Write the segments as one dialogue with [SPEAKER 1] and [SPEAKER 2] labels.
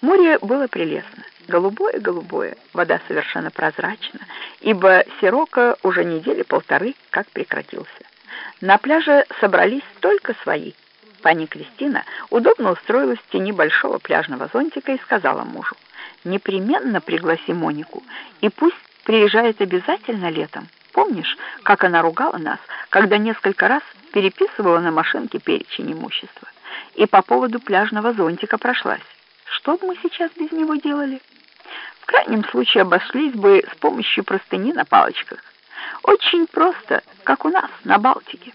[SPEAKER 1] Море было прелестно, голубое-голубое, вода совершенно прозрачна, ибо Сирока уже недели полторы как прекратился. На пляже собрались только свои. Пани Кристина удобно устроилась в тени большого пляжного зонтика и сказала мужу, «Непременно пригласи Монику, и пусть приезжает обязательно летом. Помнишь, как она ругала нас, когда несколько раз переписывала на машинке перечень имущества? И по поводу пляжного зонтика прошлась. Что бы мы сейчас без него делали? В крайнем случае обошлись бы с помощью простыни на палочках. Очень просто, как у нас на Балтике.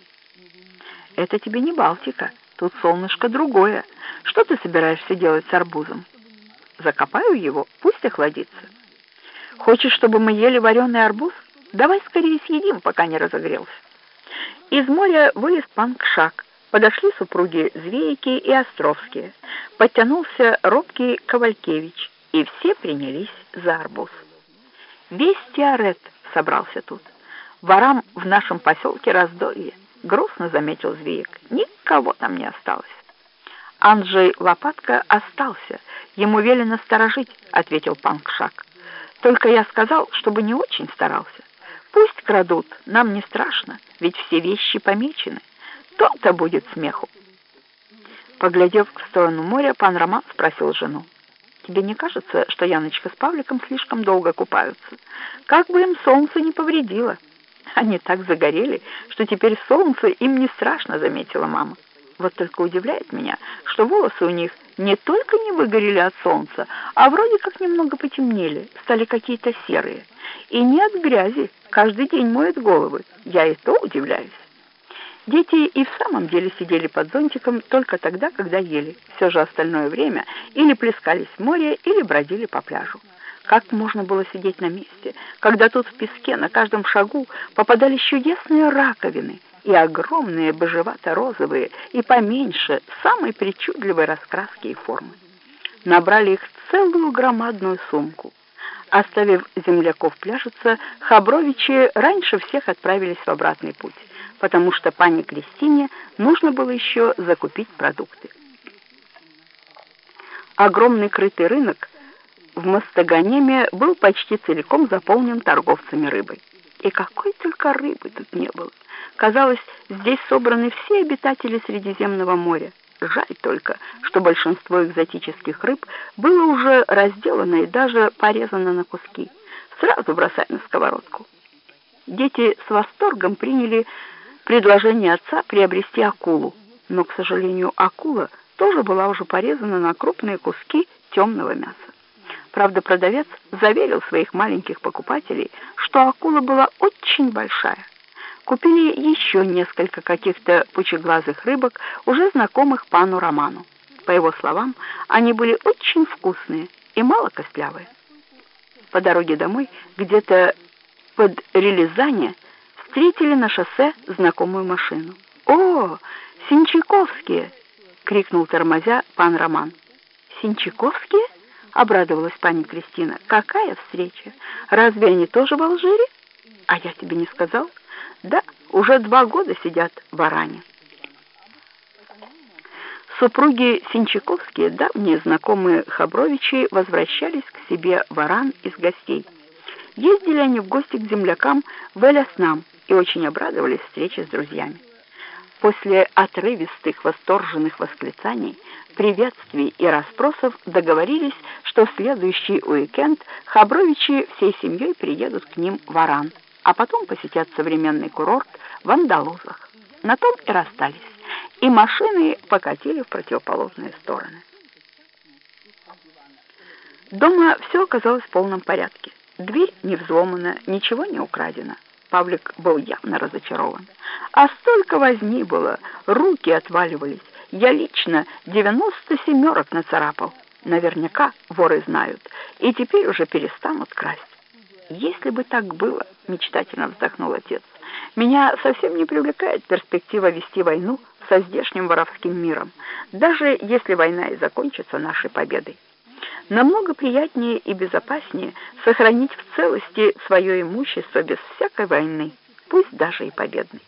[SPEAKER 1] Это тебе не Балтика, тут солнышко другое. Что ты собираешься делать с арбузом? Закопаю его, пусть охладится. Хочешь, чтобы мы ели вареный арбуз? Давай скорее съедим, пока не разогрелся. Из моря вылез пан Кшак. Подошли супруги Звейки и Островские. Подтянулся робкий Ковалькевич, и все принялись за арбуз. Весь Теорет собрался тут. Ворам в нашем поселке раздолье. Грустно заметил Звеек. Никого там не осталось. Анджей Лопатка остался. Ему велено сторожить, ответил пан Кшак. Только я сказал, чтобы не очень старался. Пусть крадут, нам не страшно, ведь все вещи помечены. То-то будет смеху. Поглядев в сторону моря, пан Роман спросил жену. «Тебе не кажется, что Яночка с Павликом слишком долго купаются? Как бы им солнце не повредило!» «Они так загорели, что теперь солнце им не страшно», — заметила мама. «Вот только удивляет меня, что волосы у них не только не выгорели от солнца, а вроде как немного потемнели, стали какие-то серые. И не от грязи, каждый день моют головы. Я и то удивляюсь». Дети и в самом деле сидели под зонтиком только тогда, когда ели. Все же остальное время или плескались в море, или бродили по пляжу. Как можно было сидеть на месте, когда тут в песке на каждом шагу попадались чудесные раковины и огромные божевато-розовые, и поменьше, самой причудливой раскраски и формы. Набрали их целую громадную сумку. Оставив земляков пляжиться, Хабровичи раньше всех отправились в обратный путь потому что пане Кристине нужно было еще закупить продукты. Огромный крытый рынок в Мастаганеме был почти целиком заполнен торговцами рыбой. И какой только рыбы тут не было. Казалось, здесь собраны все обитатели Средиземного моря. Жаль только, что большинство экзотических рыб было уже разделано и даже порезано на куски. Сразу бросать на сковородку. Дети с восторгом приняли предложение отца приобрести акулу, но, к сожалению, акула тоже была уже порезана на крупные куски темного мяса. Правда, продавец заверил своих маленьких покупателей, что акула была очень большая. Купили еще несколько каких-то пучеглазых рыбок, уже знакомых пану Роману. По его словам, они были очень вкусные и мало костлявые. По дороге домой, где-то под Релизане, встретили на шоссе знакомую машину. «О, Синчаковские!» — крикнул тормозя пан Роман. «Синчаковские?» — обрадовалась пани Кристина. «Какая встреча? Разве они тоже в Алжире?» «А я тебе не сказал?» «Да, уже два года сидят в Аране». Супруги Синчаковские, давние знакомые Хабровичи, возвращались к себе в Аран из гостей. Ездили они в гости к землякам в Эляснам, и очень обрадовались встрече с друзьями. После отрывистых восторженных восклицаний, приветствий и расспросов договорились, что в следующий уикенд Хабровичи всей семьей приедут к ним в Аран, а потом посетят современный курорт в Андалузах. На том и расстались, и машины покатили в противоположные стороны. Дома все оказалось в полном порядке. Дверь не взломана, ничего не украдено. Павлик был явно разочарован. А столько возни было, руки отваливались. Я лично девяносто семерок нацарапал. Наверняка воры знают, и теперь уже перестанут красть. Если бы так было, мечтательно вздохнул отец, меня совсем не привлекает перспектива вести войну со здешним воровским миром, даже если война и закончится нашей победой. Намного приятнее и безопаснее сохранить в целости свое имущество без всякой войны, пусть даже и победной.